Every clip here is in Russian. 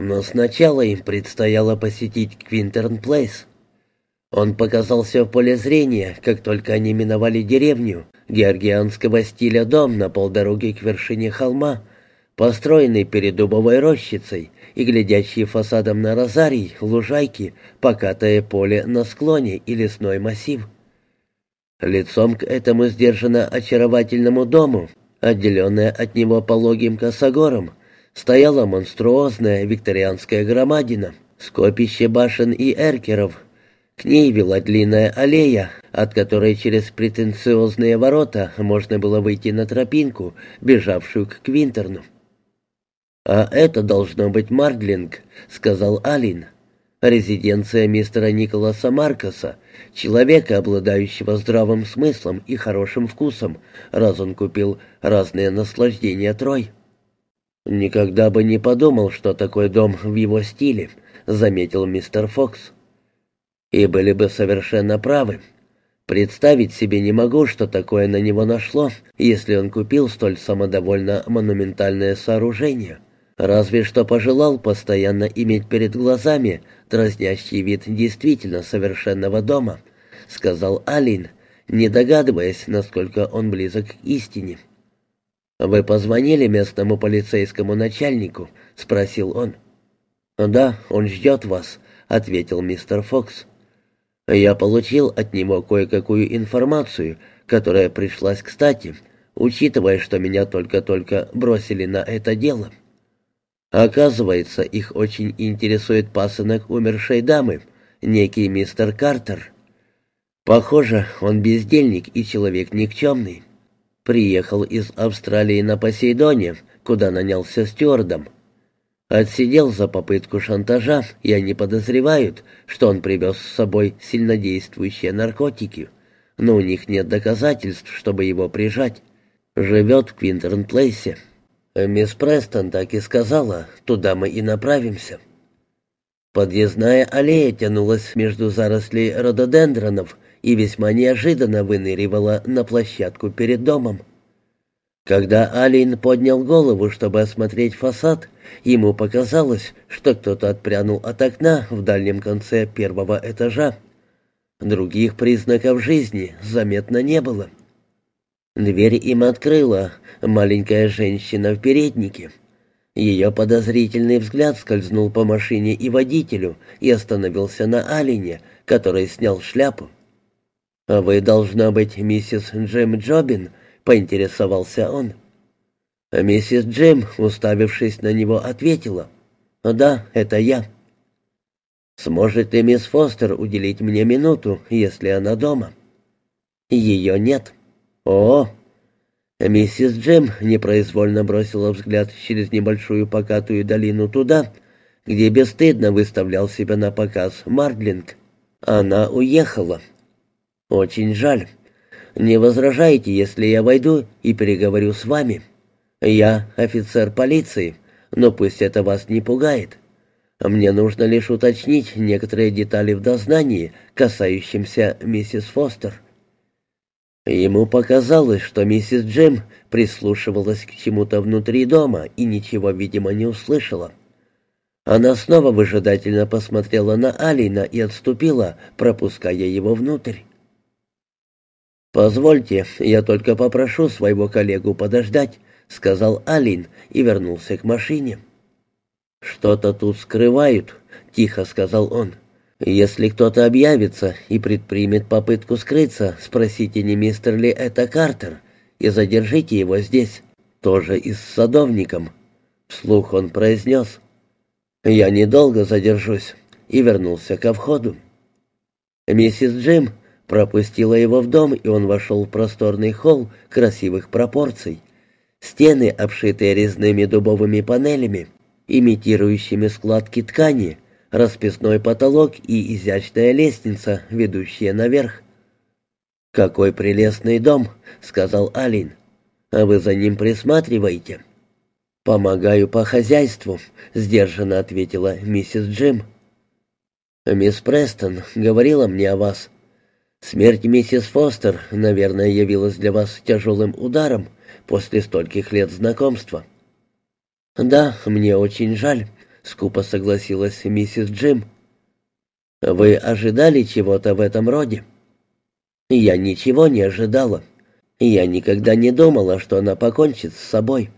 Но сначала им предстояло посетить Квинтерн Плейс. Он показался в поле зрения, как только они миновали деревню, георгианского стиля дом на полдороге к вершине холма, построенный перед дубовой рощицей и глядящий фасадом на розарий, лужайки, покатое поле на склоне и лесной массив. Лицом к этому сдержанно очаровательному дому, отделенное от него пологим косогором, стояла монструозная викторианская громадина, скопище башен и эркеров. К ней вела длинная аллея, от которой через претенциозные ворота можно было выйти на тропинку, бежавшую к Квинтерну. «А это должно быть Мардлинг», — сказал Алин. «Резиденция мистера Николаса Маркоса, человека, обладающего здравым смыслом и хорошим вкусом, раз он купил разные наслаждения Трой». «Никогда бы не подумал, что такой дом в его стиле», — заметил мистер Фокс. «И были бы совершенно правы. Представить себе не могу, что такое на него нашло, если он купил столь самодовольно монументальное сооружение. Разве что пожелал постоянно иметь перед глазами дразнящий вид действительно совершенного дома», — сказал Алин, не догадываясь, насколько он близок к истине. «Вы позвонили местному полицейскому начальнику?» — спросил он. «Да, он ждет вас», — ответил мистер Фокс. «Я получил от него кое-какую информацию, которая пришлась кстати, учитывая, что меня только-только бросили на это дело. Оказывается, их очень интересует пасынок умершей дамы, некий мистер Картер. Похоже, он бездельник и человек никчемный. Приехал из Австралии на Посейдоне, куда нанялся стюардом. Отсидел за попытку шантажа, и они подозревают, что он привез с собой сильнодействующие наркотики, но у них нет доказательств, чтобы его прижать. Живет в Квинтерн-Плейсе. Мисс Престон так и сказала, туда мы и направимся. Подъездная аллея тянулась между зарослей рододендронов и весьма неожиданно выныривала на площадку перед домом. Когда Алин поднял голову, чтобы осмотреть фасад, ему показалось, что кто-то отпрянул от окна в дальнем конце первого этажа. Других признаков жизни заметно не было. Дверь им открыла маленькая женщина в переднике. Ее подозрительный взгляд скользнул по машине и водителю и остановился на Алине, который снял шляпу. «А «Вы, должна быть, миссис Джим Джобин», — поинтересовался он. Миссис Джим, уставившись на него, ответила. «Да, это я». «Сможет ли мисс Фостер уделить мне минуту, если она дома?» «Ее нет». «О!» Миссис Джим непроизвольно бросила взгляд через небольшую покатую долину туда, где бесстыдно выставлял себя на показ Мардлинг. Она уехала. «Очень жаль. Не возражайте, если я войду и переговорю с вами. Я офицер полиции, но пусть это вас не пугает. Мне нужно лишь уточнить некоторые детали в дознании, касающимся миссис Фостер». Ему показалось, что миссис Джим прислушивалась к чему-то внутри дома и ничего, видимо, не услышала. Она снова выжидательно посмотрела на Алина и отступила, пропуская его внутрь. «Позвольте, я только попрошу своего коллегу подождать», — сказал Алин и вернулся к машине. «Что-то тут скрывают», — тихо сказал он. «Если кто-то объявится и предпримет попытку скрыться, спросите, не мистер ли это Картер, и задержите его здесь, тоже и с садовником». Вслух он произнес. «Я недолго задержусь», и вернулся ко входу. Миссис Джим пропустила его в дом, и он вошел в просторный холл красивых пропорций. Стены, обшитые резными дубовыми панелями, имитирующими складки ткани, расписной потолок и изящная лестница, ведущая наверх. «Какой прелестный дом», — сказал Алин. «А вы за ним присматриваете?» «Помогаю по хозяйству», — сдержанно ответила миссис Джим. «Мисс Престон говорила мне о вас. Смерть миссис Фостер, наверное, явилась для вас тяжелым ударом после стольких лет знакомства. «Да, мне очень жаль», —— скупо согласилась миссис Джим. «Вы ожидали чего-то в этом роде?» «Я ничего не ожидала. Я никогда не думала, что она покончит с собой.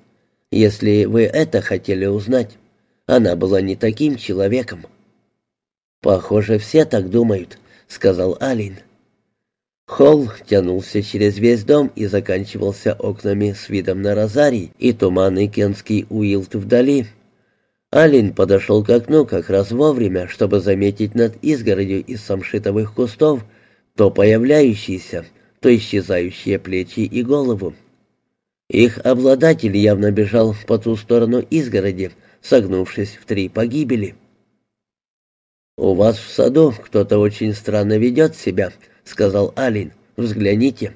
Если вы это хотели узнать, она была не таким человеком». «Похоже, все так думают», — сказал Алин. Холл тянулся через весь дом и заканчивался окнами с видом на розарий и туманный кентский уилт вдали. Алин подошел к окну как раз вовремя, чтобы заметить над изгородью из самшитовых кустов то появляющиеся, то исчезающие плечи и голову. Их обладатель явно бежал по ту сторону изгороди, согнувшись в три погибели. «У вас в саду кто-то очень странно ведет себя», — сказал Алин. «Взгляните».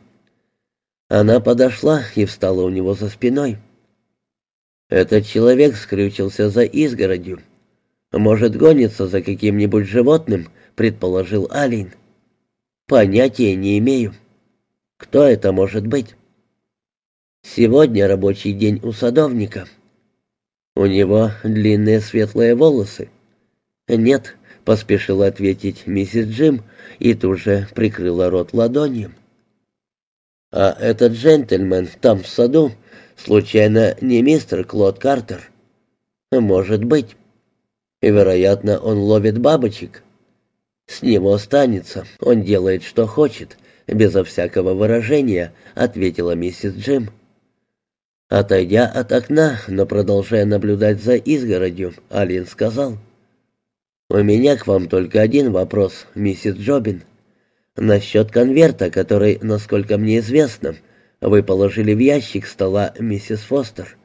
Она подошла и встала у него за спиной. Этот человек скрючился за изгородью. «Может, гонится за каким-нибудь животным», — предположил Алин. «Понятия не имею. Кто это может быть?» «Сегодня рабочий день у садовника. У него длинные светлые волосы». «Нет», — поспешила ответить миссис Джим и тут же прикрыла рот ладонью. «А этот джентльмен там в саду Случайно не мистер Клод Картер? Может быть. Вероятно, он ловит бабочек. С него останется, он делает, что хочет, безо всякого выражения, ответила миссис Джим. Отойдя от окна, но продолжая наблюдать за изгородью, Алин сказал. «У меня к вам только один вопрос, миссис Джобин. Насчет конверта, который, насколько мне известно, вы положили в ящик стола миссис Фостер.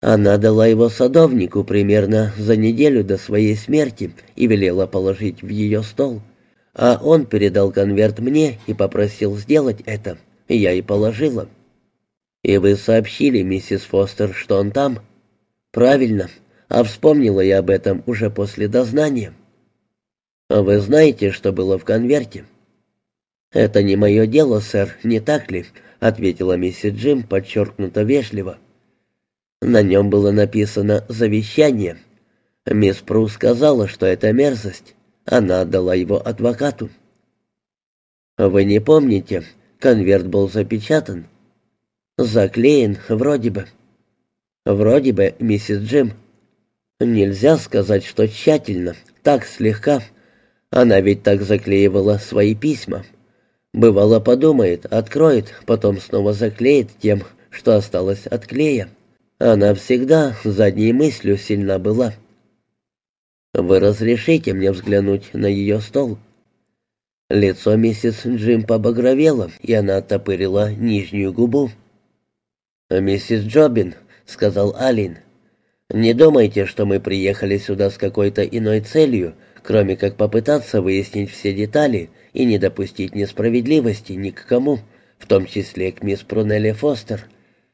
Она дала его садовнику примерно за неделю до своей смерти и велела положить в ее стол. А он передал конверт мне и попросил сделать это. Я и положила. И вы сообщили миссис Фостер, что он там? Правильно. А вспомнила я об этом уже после дознания. А вы знаете, что было в конверте? «Это не мое дело, сэр, не так ли?» — ответила миссис Джим подчеркнуто вежливо. На нем было написано «завещание». Мисс Пру сказала, что это мерзость. Она отдала его адвокату. «Вы не помните, конверт был запечатан?» «Заклеен, вроде бы». «Вроде бы, миссис Джим». «Нельзя сказать, что тщательно, так слегка. Она ведь так заклеивала свои письма». Бывало подумает, откроет, потом снова заклеит тем, что осталось от клея. Она всегда задней мыслью сильна была. «Вы разрешите мне взглянуть на ее стол?» Лицо миссис Джим побагровело, и она оттопырила нижнюю губу. «Миссис Джобин», — сказал Алин, — «не думайте, что мы приехали сюда с какой-то иной целью, кроме как попытаться выяснить все детали и не допустить несправедливости ни к кому, в том числе к мисс Прунелли Фостер.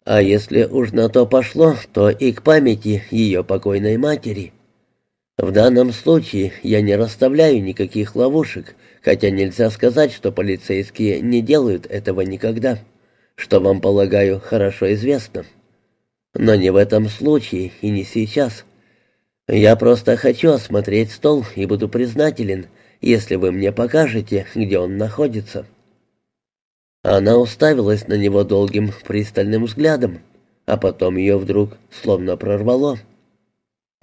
А если уж на то пошло, то и к памяти ее покойной матери. В данном случае я не расставляю никаких ловушек, хотя нельзя сказать, что полицейские не делают этого никогда, что вам, полагаю, хорошо известно. Но не в этом случае и не сейчас. Я просто хочу осмотреть стол и буду признателен, если вы мне покажете, где он находится». Она уставилась на него долгим пристальным взглядом, а потом ее вдруг словно прорвало.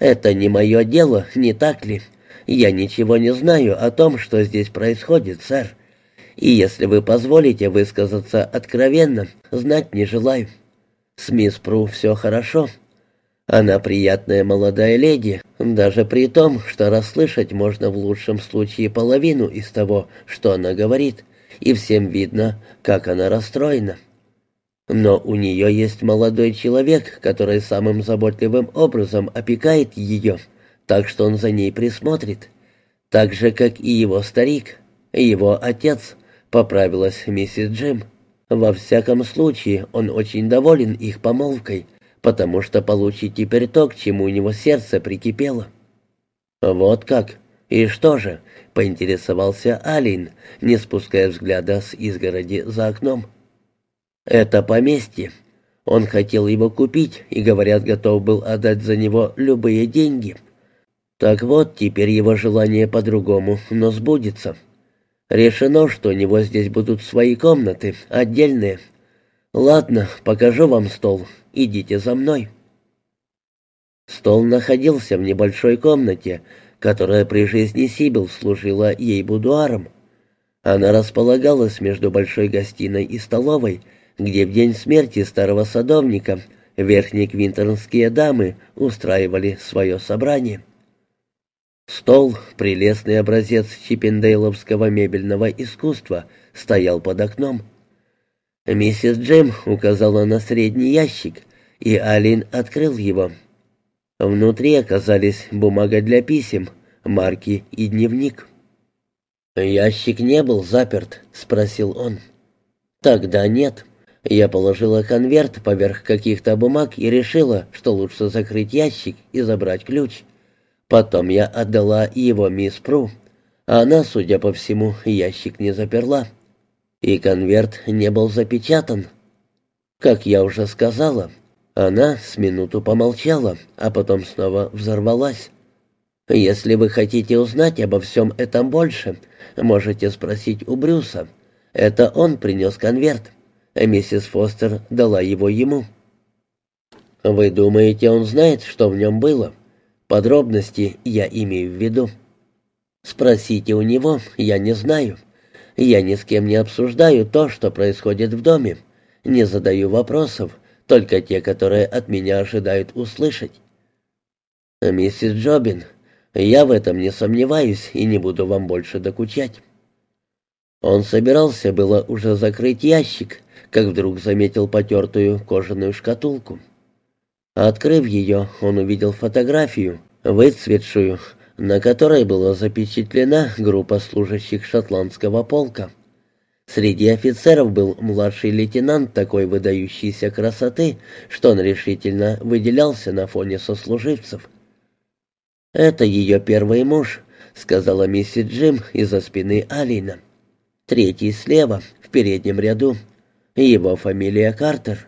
«Это не мое дело, не так ли? Я ничего не знаю о том, что здесь происходит, сэр. И если вы позволите высказаться откровенно, знать не желаю. С мисс Пру все хорошо». Она приятная молодая леди, даже при том, что расслышать можно в лучшем случае половину из того, что она говорит, и всем видно, как она расстроена. Но у нее есть молодой человек, который самым заботливым образом опекает ее, так что он за ней присмотрит. Так же, как и его старик, его отец, поправилась миссис Джим. Во всяком случае, он очень доволен их помолвкой, потому что получит теперь то, к чему у него сердце прикипело. «Вот как? И что же?» — поинтересовался Алин, не спуская взгляда с изгороди за окном. «Это поместье. Он хотел его купить и, говорят, готов был отдать за него любые деньги. Так вот, теперь его желание по-другому, но сбудется. Решено, что у него здесь будут свои комнаты, отдельные. Ладно, покажу вам стол. Идите за мной. Стол находился в небольшой комнате, которая при жизни Сибил служила ей будуаром. Она располагалась между большой гостиной и столовой, где в день смерти старого садовника верхние квинтернские дамы устраивали свое собрание. Стол, прелестный образец чиппендейловского мебельного искусства, стоял под окном. Миссис Джем указала на средний ящик, и Алин открыл его. Внутри оказались бумага для писем, марки и дневник. «Ящик не был заперт?» — спросил он. «Тогда нет. Я положила конверт поверх каких-то бумаг и решила, что лучше закрыть ящик и забрать ключ. Потом я отдала его мисс Пру. Она, судя по всему, ящик не заперла. И конверт не был запечатан. Как я уже сказала, она с минуту помолчала, а потом снова взорвалась. «Если вы хотите узнать обо всем этом больше, можете спросить у Брюса. Это он принес конверт. Миссис Фостер дала его ему». «Вы думаете, он знает, что в нем было?» «Подробности я имею в виду». «Спросите у него, я не знаю. Я ни с кем не обсуждаю то, что происходит в доме. Не задаю вопросов, только те, которые от меня ожидают услышать». «Миссис Джобин, я в этом не сомневаюсь и не буду вам больше докучать». Он собирался было уже закрыть ящик, как вдруг заметил потертую кожаную шкатулку. Открыв ее, он увидел фотографию, выцветшую, на которой была запечатлена группа служащих шотландского полка. Среди офицеров был младший лейтенант такой выдающейся красоты, что он решительно выделялся на фоне сослуживцев. «Это ее первый муж», — сказала миссис Джим из-за спины Алина. «Третий слева, в переднем ряду. Его фамилия Картер».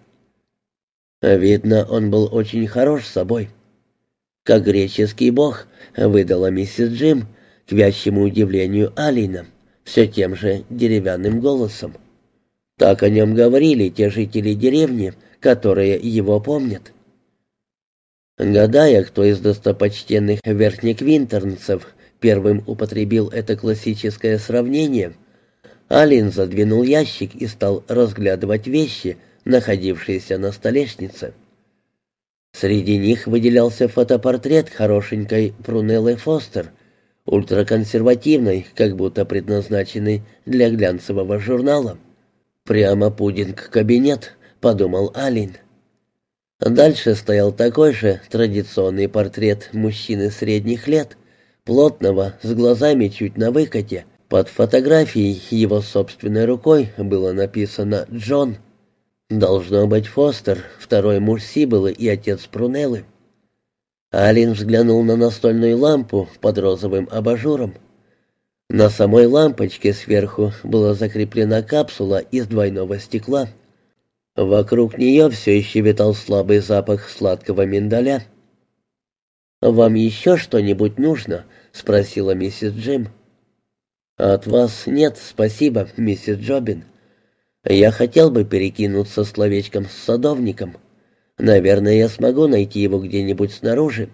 Видно, он был очень хорош собой. Как греческий бог, выдала миссис Джим, к вящему удивлению Алина, все тем же деревянным голосом. Так о нем говорили те жители деревни, которые его помнят. Гадая, кто из достопочтенных верхнеквинтернцев первым употребил это классическое сравнение, Алин задвинул ящик и стал разглядывать вещи, находившиеся на столешнице. Среди них выделялся фотопортрет хорошенькой Прунеллы Фостер, ультраконсервативной, как будто предназначенный для глянцевого журнала. «Прямо пудинг-кабинет», — подумал Алин. Дальше стоял такой же традиционный портрет мужчины средних лет, плотного, с глазами чуть на выкате. Под фотографией его собственной рукой было написано «Джон». Должно быть Фостер, второй муж Сибылы и отец Прунеллы. Алин взглянул на настольную лампу под розовым абажуром. На самой лампочке сверху была закреплена капсула из двойного стекла — Вокруг нее все еще витал слабый запах сладкого миндаля. «Вам еще что-нибудь нужно?» — спросила миссис Джим. «От вас нет, спасибо, миссис Джобин. Я хотел бы перекинуться словечком с садовником. Наверное, я смогу найти его где-нибудь снаружи».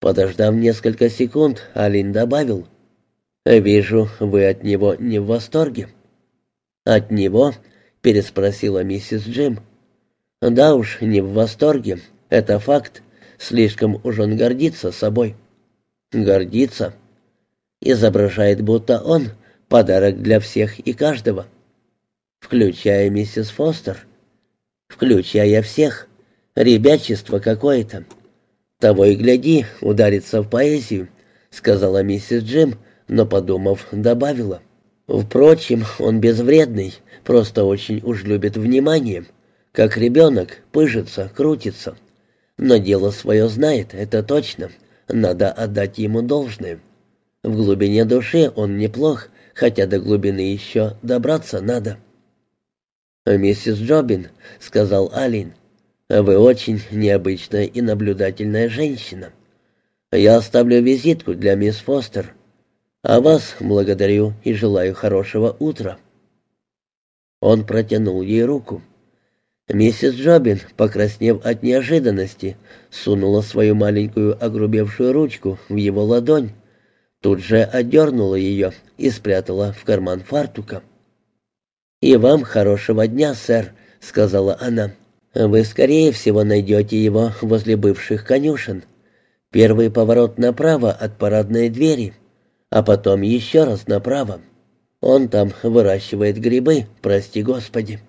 Подождав несколько секунд, Алин добавил. «Вижу, вы от него не в восторге». «От него?» переспросила миссис Джим. «Да уж, не в восторге. Это факт. Слишком уж он гордится собой». «Гордится?» Изображает, будто он — подарок для всех и каждого. Включая миссис Фостер. Включая всех. Ребячество какое-то. Того и гляди, ударится в поэзию, сказала миссис Джим, но, подумав, добавила. Впрочем, он безвредный, просто очень уж любит внимание. Как ребенок, пыжится, крутится. Но дело свое знает, это точно. Надо отдать ему должное. В глубине души он неплох, хотя до глубины еще добраться надо. «Миссис Джобин», — сказал Алин, — «вы очень необычная и наблюдательная женщина. Я оставлю визитку для мисс Фостер. А вас благодарю и желаю хорошего утра». Он протянул ей руку. Миссис Джобин, покраснев от неожиданности, сунула свою маленькую огрубевшую ручку в его ладонь, тут же отдернула ее и спрятала в карман фартука. «И вам хорошего дня, сэр», — сказала она. «Вы, скорее всего, найдете его возле бывших конюшен. Первый поворот направо от парадной двери, а потом еще раз направо. Он там выращивает грибы, прости господи».